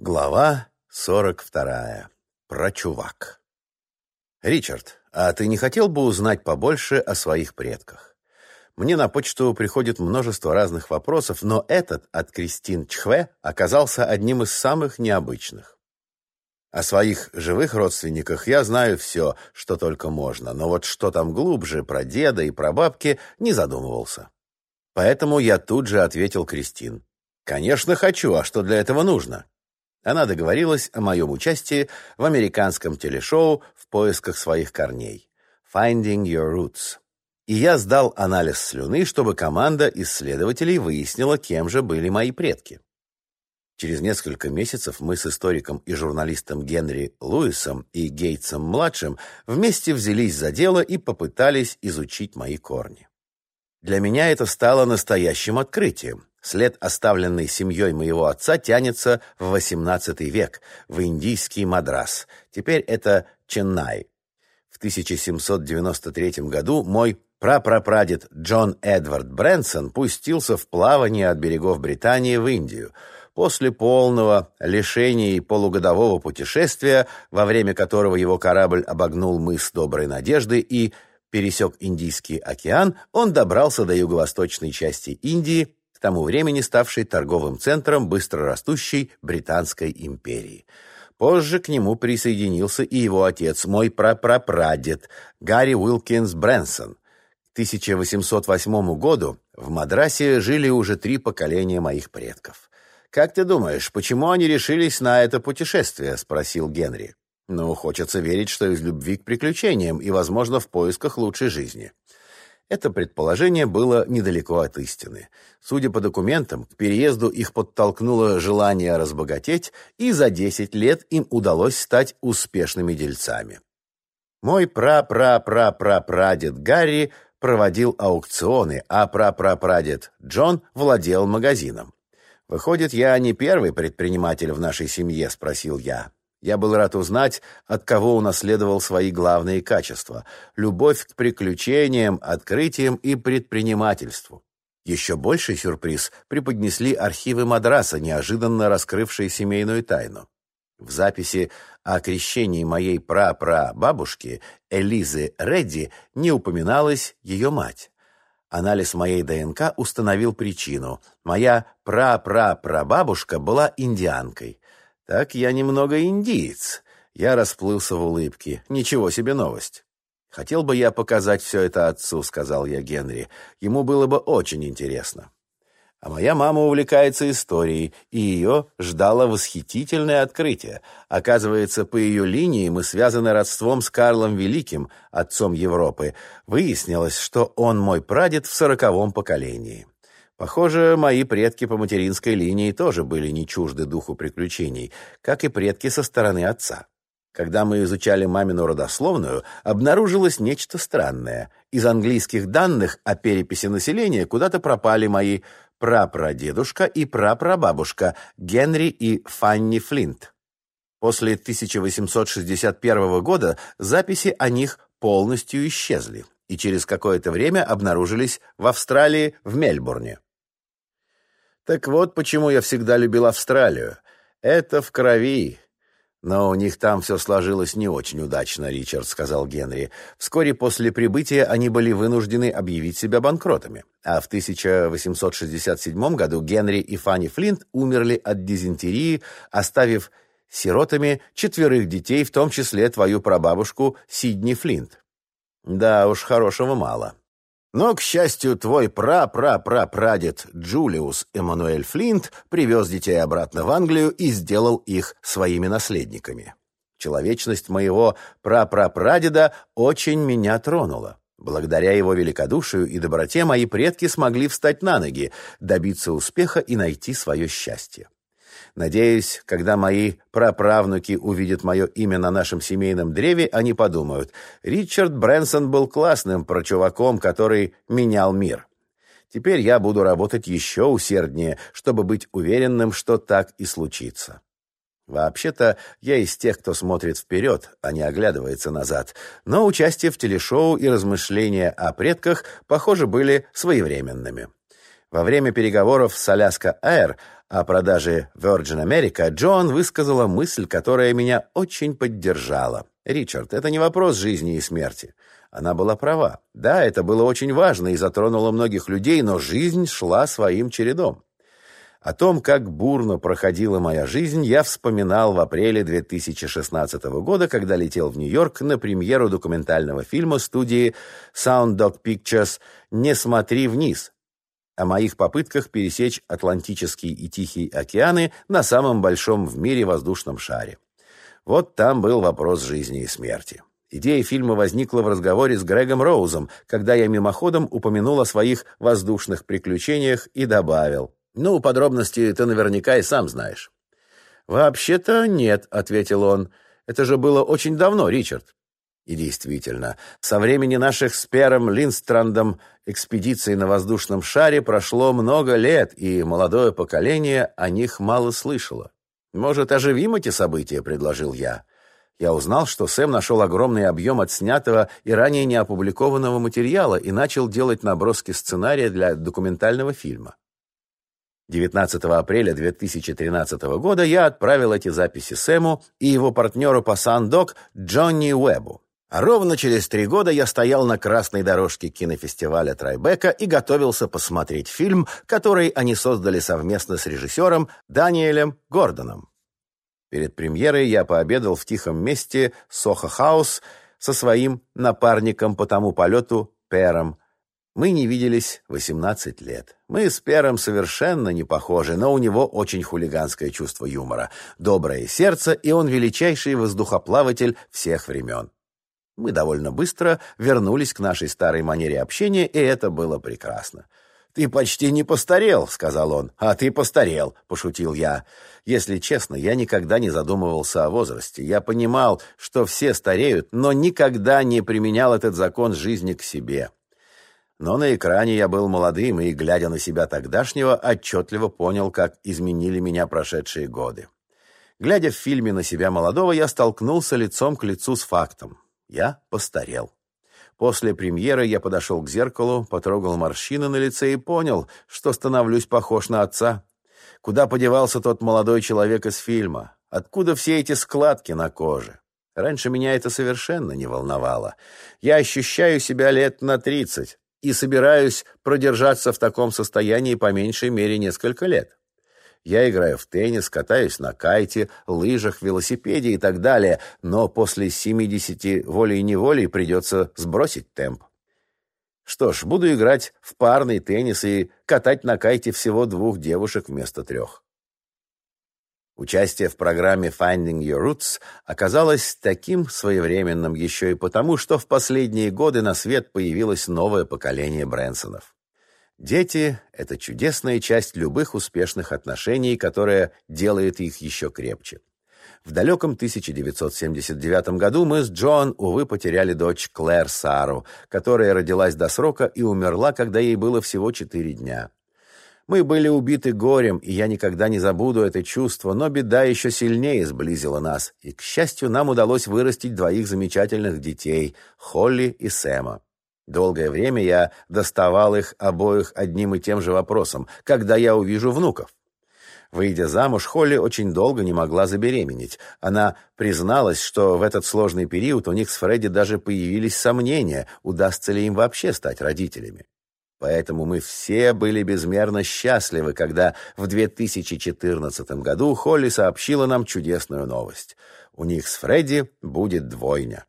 Глава 42. Про чувак. Ричард, а ты не хотел бы узнать побольше о своих предках? Мне на почту приходит множество разных вопросов, но этот от Кристин Чхве оказался одним из самых необычных. О своих живых родственниках я знаю все, что только можно, но вот что там глубже про деда и про бабки не задумывался. Поэтому я тут же ответил Кристин. «Конечно хочу, а что для этого нужно?» Она договорилась о моем участии в американском телешоу в поисках своих корней «Finding Your Roots». И я сдал анализ слюны, чтобы команда исследователей выяснила, кем же были мои предки. Через несколько месяцев мы с историком и журналистом Генри Луисом и Гейтсом-младшим вместе взялись за дело и попытались изучить мои корни. Для меня это стало настоящим открытием. След, оставленный семьей моего отца, тянется в XVIII век, в индийский Мадрас. Теперь это Ченнай. В 1793 году мой прапрапрадед Джон Эдвард Брэнсон пустился в плавание от берегов Британии в Индию. После полного лишения и полугодового путешествия, во время которого его корабль обогнул мыс Доброй Надежды и пересек Индийский океан, он добрался до юго-восточной части Индии к тому времени ставшей торговым центром быстрорастущей Британской империи. Позже к нему присоединился и его отец, мой прапрапрадед, Гарри Уилкинс Брэнсон. К 1808 году в Мадрасе жили уже три поколения моих предков. «Как ты думаешь, почему они решились на это путешествие?» — спросил Генри. «Ну, хочется верить, что из любви к приключениям и, возможно, в поисках лучшей жизни». Это предположение было недалеко от истины. Судя по документам, к переезду их подтолкнуло желание разбогатеть, и за 10 лет им удалось стать успешными дельцами. Мой пра-пра-пра-пра-прадед Гарри проводил аукционы, а пра-пра-прадед Джон владел магазином. «Выходит, я не первый предприниматель в нашей семье?» — спросил я. Я был рад узнать, от кого унаследовал свои главные качества – любовь к приключениям, открытиям и предпринимательству. Еще больший сюрприз преподнесли архивы Мадраса, неожиданно раскрывшие семейную тайну. В записи о крещении моей прапрабабушки Элизы Редди не упоминалась ее мать. Анализ моей ДНК установил причину. Моя прапрапрабабушка была индианкой. Так я немного индиец. Я расплылся в улыбке. Ничего себе новость. Хотел бы я показать все это отцу, сказал я Генри. Ему было бы очень интересно. А моя мама увлекается историей, и ее ждало восхитительное открытие. Оказывается, по ее линии мы связаны родством с Карлом Великим, отцом Европы. Выяснилось, что он мой прадед в сороковом поколении. Похоже, мои предки по материнской линии тоже были не чужды духу приключений, как и предки со стороны отца. Когда мы изучали мамину родословную, обнаружилось нечто странное. Из английских данных о переписи населения куда-то пропали мои прапрадедушка и прапрабабушка Генри и Фанни Флинт. После 1861 года записи о них полностью исчезли и через какое-то время обнаружились в Австралии, в Мельбурне. Так вот, почему я всегда любил Австралию. Это в крови. Но у них там все сложилось не очень удачно, Ричард, сказал Генри. Вскоре после прибытия они были вынуждены объявить себя банкротами. А в 1867 году Генри и Фанни Флинт умерли от дизентерии, оставив сиротами четверых детей, в том числе твою прабабушку Сидни Флинт. Да уж, хорошего мало. Но, к счастью, твой пра-пра-пра-прадед Джулиус Эммануэль Флинт привез детей обратно в Англию и сделал их своими наследниками. Человечность моего пра-пра-прадеда очень меня тронула. Благодаря его великодушию и доброте мои предки смогли встать на ноги, добиться успеха и найти свое счастье. Надеюсь, когда мои праправнуки увидят мое имя на нашем семейном древе, они подумают, Ричард Брэнсон был классным прочуваком, который менял мир. Теперь я буду работать еще усерднее, чтобы быть уверенным, что так и случится. Вообще-то, я из тех, кто смотрит вперед, а не оглядывается назад, но участие в телешоу и размышления о предках, похоже, были своевременными. Во время переговоров с Аляска Air о продаже Virgin America, Джон высказала мысль, которая меня очень поддержала. «Ричард, это не вопрос жизни и смерти». Она была права. Да, это было очень важно и затронуло многих людей, но жизнь шла своим чередом. О том, как бурно проходила моя жизнь, я вспоминал в апреле 2016 года, когда летел в Нью-Йорк на премьеру документального фильма студии Sound Dog Pictures «Не смотри вниз», о моих попытках пересечь Атлантический и Тихий океаны на самом большом в мире воздушном шаре. Вот там был вопрос жизни и смерти. Идея фильма возникла в разговоре с Грегом Роузом, когда я мимоходом упомянул о своих воздушных приключениях и добавил. «Ну, подробности ты наверняка и сам знаешь». «Вообще-то нет», — ответил он. «Это же было очень давно, Ричард». И действительно, со времени наших с Пером Линстрандом экспедиций на воздушном шаре прошло много лет, и молодое поколение о них мало слышало. «Может, оживим эти события?» — предложил я. Я узнал, что Сэм нашел огромный объем отснятого и ранее не опубликованного материала и начал делать наброски сценария для документального фильма. 19 апреля 2013 года я отправил эти записи Сэму и его партнеру по Сандок Джонни Уэббу. Ровно через три года я стоял на красной дорожке кинофестиваля Трайбека и готовился посмотреть фильм, который они создали совместно с режиссером Даниэлем Гордоном. Перед премьерой я пообедал в тихом месте Сохо Хаус со своим напарником по тому полету Пером. Мы не виделись 18 лет. Мы с Пером совершенно не похожи, но у него очень хулиганское чувство юмора, доброе сердце, и он величайший воздухоплаватель всех времен. Мы довольно быстро вернулись к нашей старой манере общения, и это было прекрасно. «Ты почти не постарел», — сказал он. «А ты постарел», — пошутил я. Если честно, я никогда не задумывался о возрасте. Я понимал, что все стареют, но никогда не применял этот закон жизни к себе. Но на экране я был молодым и, глядя на себя тогдашнего, отчетливо понял, как изменили меня прошедшие годы. Глядя в фильме на себя молодого, я столкнулся лицом к лицу с фактом. Я постарел. После премьеры я подошел к зеркалу, потрогал морщины на лице и понял, что становлюсь похож на отца. Куда подевался тот молодой человек из фильма? Откуда все эти складки на коже? Раньше меня это совершенно не волновало. Я ощущаю себя лет на тридцать и собираюсь продержаться в таком состоянии по меньшей мере несколько лет. Я играю в теннис, катаюсь на кайте, лыжах, велосипеде и так далее, но после 70 волей-неволей придется сбросить темп. Что ж, буду играть в парный теннис и катать на кайте всего двух девушек вместо трех. Участие в программе Finding Your Roots оказалось таким своевременным еще и потому, что в последние годы на свет появилось новое поколение Брэнсонов. Дети — это чудесная часть любых успешных отношений, которая делает их еще крепче. В далеком 1979 году мы с Джон, увы, потеряли дочь Клэр Сару, которая родилась до срока и умерла, когда ей было всего четыре дня. Мы были убиты горем, и я никогда не забуду это чувство, но беда еще сильнее сблизила нас, и, к счастью, нам удалось вырастить двоих замечательных детей — Холли и Сэма. Долгое время я доставал их обоих одним и тем же вопросом, когда я увижу внуков. Выйдя замуж, Холли очень долго не могла забеременеть. Она призналась, что в этот сложный период у них с Фредди даже появились сомнения, удастся ли им вообще стать родителями. Поэтому мы все были безмерно счастливы, когда в 2014 году Холли сообщила нам чудесную новость. У них с Фредди будет двойня.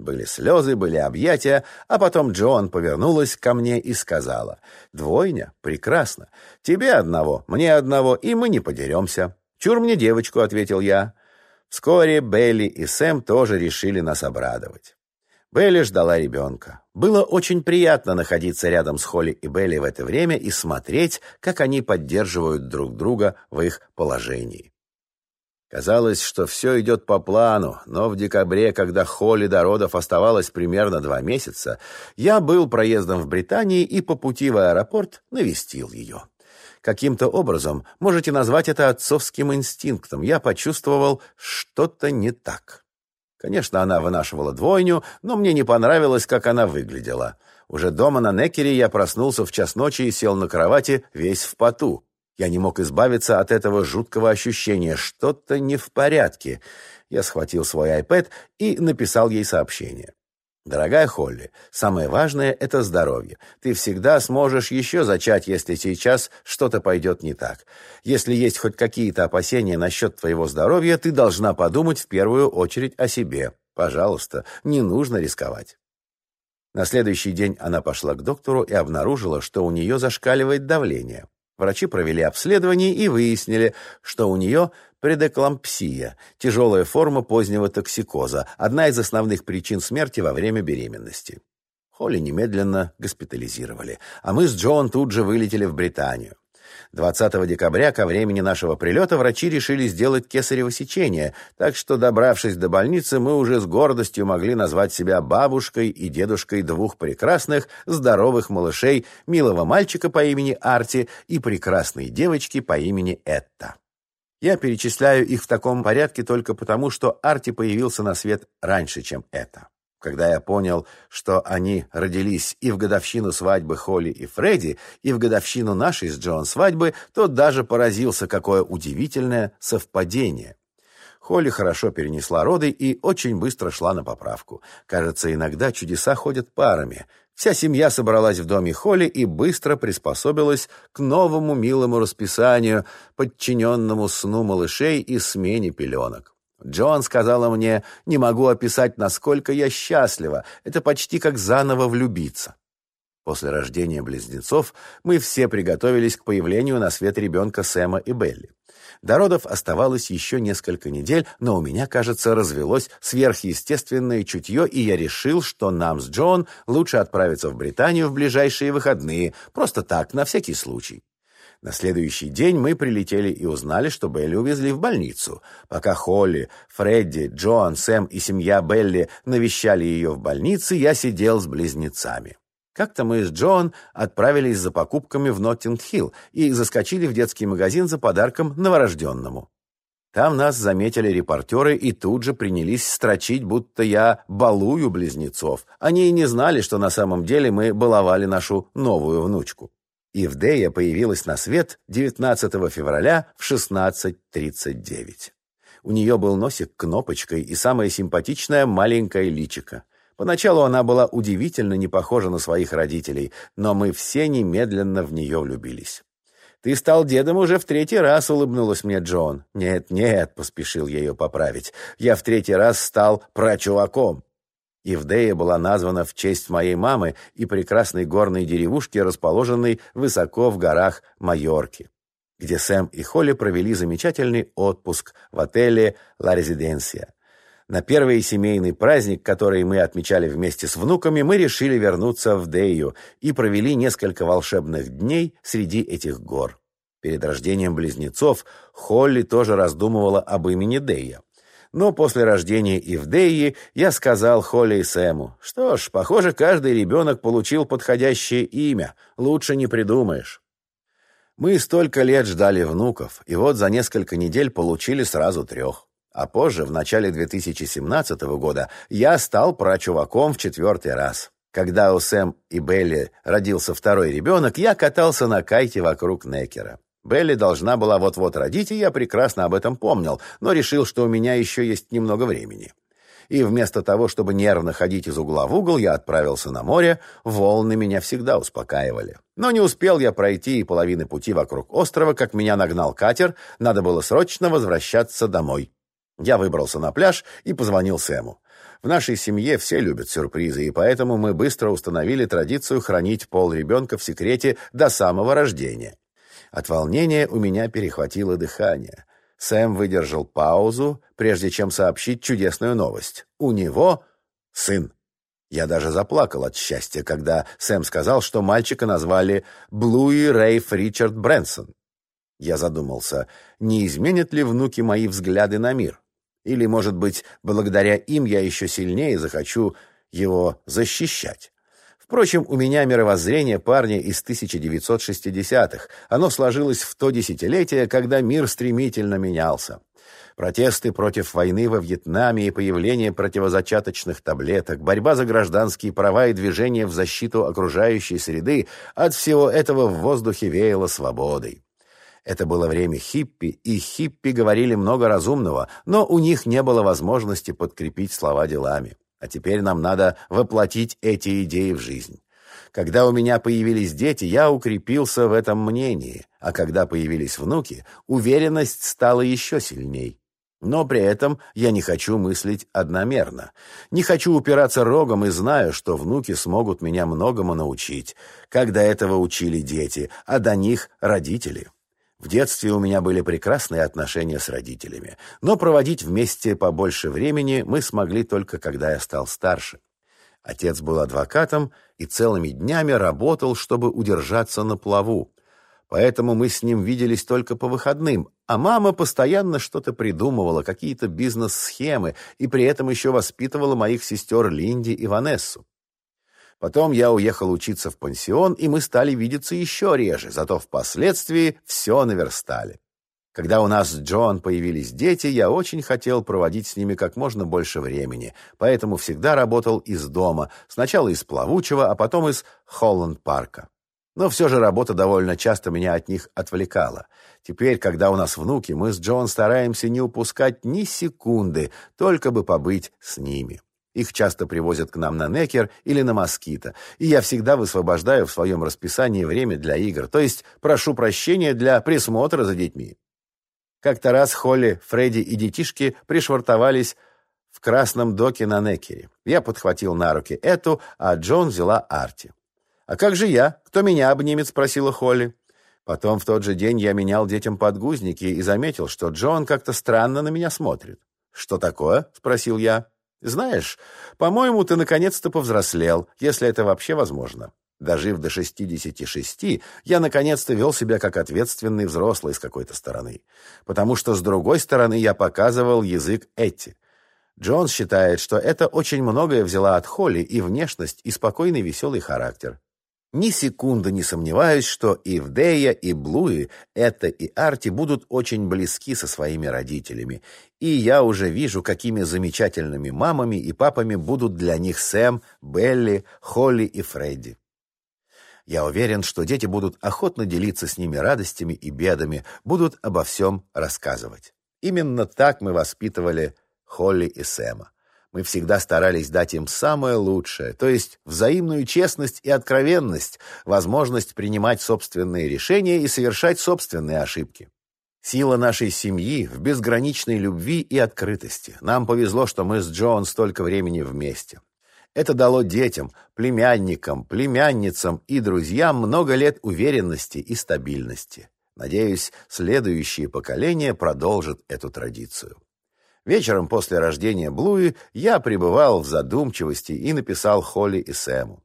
Были слезы, были объятия, а потом Джоан повернулась ко мне и сказала, «Двойня? Прекрасно. Тебе одного, мне одного, и мы не подеремся». «Чур мне девочку», — ответил я. Вскоре Белли и Сэм тоже решили нас обрадовать. Белли ждала ребенка. Было очень приятно находиться рядом с Холли и Белли в это время и смотреть, как они поддерживают друг друга в их положении. Казалось, что все идет по плану, но в декабре, когда Холли до родов оставалось примерно два месяца, я был проездом в Британии и по пути в аэропорт навестил ее. Каким-то образом, можете назвать это отцовским инстинктом, я почувствовал что-то не так. Конечно, она вынашивала двойню, но мне не понравилось, как она выглядела. Уже дома на Некере я проснулся в час ночи и сел на кровати весь в поту. Я не мог избавиться от этого жуткого ощущения. Что-то не в порядке. Я схватил свой iPad и написал ей сообщение. Дорогая Холли, самое важное – это здоровье. Ты всегда сможешь еще зачать, если сейчас что-то пойдет не так. Если есть хоть какие-то опасения насчет твоего здоровья, ты должна подумать в первую очередь о себе. Пожалуйста, не нужно рисковать. На следующий день она пошла к доктору и обнаружила, что у нее зашкаливает давление. Врачи провели обследование и выяснили, что у нее предэклампсия, тяжелая форма позднего токсикоза, одна из основных причин смерти во время беременности. Холли немедленно госпитализировали, а мы с Джон тут же вылетели в Британию. 20 декабря ко времени нашего прилета врачи решили сделать кесарево сечение, так что, добравшись до больницы, мы уже с гордостью могли назвать себя бабушкой и дедушкой двух прекрасных, здоровых малышей, милого мальчика по имени Арти и прекрасной девочки по имени Этта. Я перечисляю их в таком порядке только потому, что Арти появился на свет раньше, чем это. Когда я понял, что они родились и в годовщину свадьбы Холли и Фредди, и в годовщину нашей с Джон свадьбы, то даже поразился, какое удивительное совпадение. Холли хорошо перенесла роды и очень быстро шла на поправку. Кажется, иногда чудеса ходят парами. Вся семья собралась в доме Холли и быстро приспособилась к новому милому расписанию, подчиненному сну малышей и смене пеленок. Джон сказала мне, не могу описать, насколько я счастлива. Это почти как заново влюбиться. После рождения близнецов мы все приготовились к появлению на свет ребенка Сэма и Белли. До родов оставалось еще несколько недель, но у меня, кажется, развелось сверхъестественное чутье, и я решил, что нам с Джон лучше отправиться в Британию в ближайшие выходные, просто так, на всякий случай. На следующий день мы прилетели и узнали, что Белли увезли в больницу. Пока Холли, Фредди, Джоан, Сэм и семья Белли навещали ее в больнице, я сидел с близнецами. Как-то мы с Джоан отправились за покупками в Ноттинг-Хилл и заскочили в детский магазин за подарком новорожденному. Там нас заметили репортеры и тут же принялись строчить, будто я балую близнецов. Они и не знали, что на самом деле мы баловали нашу новую внучку. Ивдея появилась на свет 19 февраля в 16.39. У нее был носик кнопочкой и самое симпатичное маленькое личико. Поначалу она была удивительно не похожа на своих родителей, но мы все немедленно в нее влюбились. «Ты стал дедом уже в третий раз», — улыбнулась мне Джон. «Нет, нет», — поспешил ее поправить. «Я в третий раз стал прачуваком». Ивдея была названа в честь моей мамы и прекрасной горной деревушки, расположенной высоко в горах Майорки, где Сэм и Холли провели замечательный отпуск в отеле «Ла Резиденсия». На первый семейный праздник, который мы отмечали вместе с внуками, мы решили вернуться в Дею и провели несколько волшебных дней среди этих гор. Перед рождением близнецов Холли тоже раздумывала об имени Дея. Но после рождения Ивдеи я сказал Холли и Сэму, что ж, похоже, каждый ребенок получил подходящее имя, лучше не придумаешь. Мы столько лет ждали внуков, и вот за несколько недель получили сразу трех. А позже, в начале 2017 года, я стал прачуваком в четвертый раз. Когда у Сэм и Белли родился второй ребенок, я катался на кайте вокруг Некера. Белли должна была вот-вот родить, и я прекрасно об этом помнил, но решил, что у меня еще есть немного времени. И вместо того, чтобы нервно ходить из угла в угол, я отправился на море, волны меня всегда успокаивали. Но не успел я пройти и половины пути вокруг острова, как меня нагнал катер, надо было срочно возвращаться домой. Я выбрался на пляж и позвонил Сэму. В нашей семье все любят сюрпризы, и поэтому мы быстро установили традицию хранить пол ребенка в секрете до самого рождения. От волнения у меня перехватило дыхание. Сэм выдержал паузу, прежде чем сообщить чудесную новость. У него сын. Я даже заплакал от счастья, когда Сэм сказал, что мальчика назвали Блуи Рейф Ричард Брэнсон. Я задумался, не изменят ли внуки мои взгляды на мир? Или, может быть, благодаря им я еще сильнее захочу его защищать? Впрочем, у меня мировоззрение парня из 1960-х. Оно сложилось в то десятилетие, когда мир стремительно менялся. Протесты против войны во Вьетнаме и появление противозачаточных таблеток, борьба за гражданские права и движение в защиту окружающей среды – от всего этого в воздухе веяло свободой. Это было время хиппи, и хиппи говорили много разумного, но у них не было возможности подкрепить слова делами. А теперь нам надо воплотить эти идеи в жизнь. Когда у меня появились дети, я укрепился в этом мнении, а когда появились внуки, уверенность стала еще сильней. Но при этом я не хочу мыслить одномерно. Не хочу упираться рогом и знаю, что внуки смогут меня многому научить, до этого учили дети, а до них родители. В детстве у меня были прекрасные отношения с родителями, но проводить вместе побольше времени мы смогли только когда я стал старше. Отец был адвокатом и целыми днями работал, чтобы удержаться на плаву. Поэтому мы с ним виделись только по выходным, а мама постоянно что-то придумывала, какие-то бизнес-схемы, и при этом еще воспитывала моих сестер Линди и Ванессу. Потом я уехал учиться в пансион, и мы стали видеться еще реже, зато впоследствии все наверстали. Когда у нас с Джон появились дети, я очень хотел проводить с ними как можно больше времени, поэтому всегда работал из дома, сначала из Плавучего, а потом из Холланд-парка. Но все же работа довольно часто меня от них отвлекала. Теперь, когда у нас внуки, мы с Джон стараемся не упускать ни секунды, только бы побыть с ними. Их часто привозят к нам на Некер или на Москито, и я всегда высвобождаю в своем расписании время для игр, то есть прошу прощения для присмотра за детьми. Как-то раз Холли, Фредди и детишки пришвартовались в красном доке на Некере. Я подхватил на руки эту, а Джон взяла Арти. «А как же я? Кто меня обнимет?» — спросила Холли. Потом в тот же день я менял детям подгузники и заметил, что Джон как-то странно на меня смотрит. «Что такое?» — спросил я. Знаешь, по-моему, ты наконец-то повзрослел, если это вообще возможно. Дожив до 66, я наконец-то вел себя как ответственный взрослый с какой-то стороны. Потому что с другой стороны я показывал язык Эти. Джонс считает, что это очень многое взяла от Холли и внешность, и спокойный веселый характер. Ни секунды не сомневаюсь, что и Вдея, и Блуи, это и Арти будут очень близки со своими родителями, и я уже вижу, какими замечательными мамами и папами будут для них Сэм, Белли, Холли и Фредди. Я уверен, что дети будут охотно делиться с ними радостями и бедами, будут обо всем рассказывать. Именно так мы воспитывали Холли и Сэма мы всегда старались дать им самое лучшее, то есть взаимную честность и откровенность, возможность принимать собственные решения и совершать собственные ошибки. Сила нашей семьи в безграничной любви и открытости. Нам повезло, что мы с Джон столько времени вместе. Это дало детям, племянникам, племянницам и друзьям много лет уверенности и стабильности. Надеюсь, следующие поколения продолжат эту традицию. Вечером после рождения Блуи я пребывал в задумчивости и написал Холли и Сэму.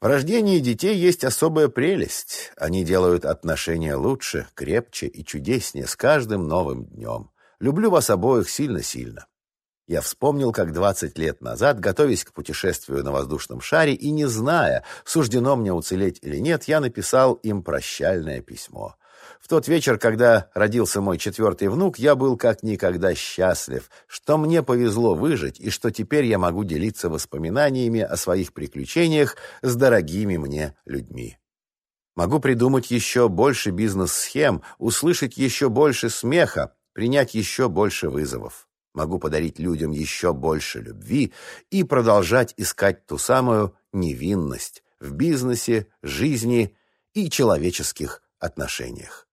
В рождении детей есть особая прелесть. Они делают отношения лучше, крепче и чудеснее с каждым новым днем. Люблю вас обоих сильно-сильно. Я вспомнил, как 20 лет назад, готовясь к путешествию на воздушном шаре и не зная, суждено мне уцелеть или нет, я написал им прощальное письмо. В тот вечер, когда родился мой четвертый внук, я был как никогда счастлив, что мне повезло выжить и что теперь я могу делиться воспоминаниями о своих приключениях с дорогими мне людьми. Могу придумать еще больше бизнес-схем, услышать еще больше смеха, принять еще больше вызовов. Могу подарить людям еще больше любви и продолжать искать ту самую невинность в бизнесе, жизни и человеческих отношениях.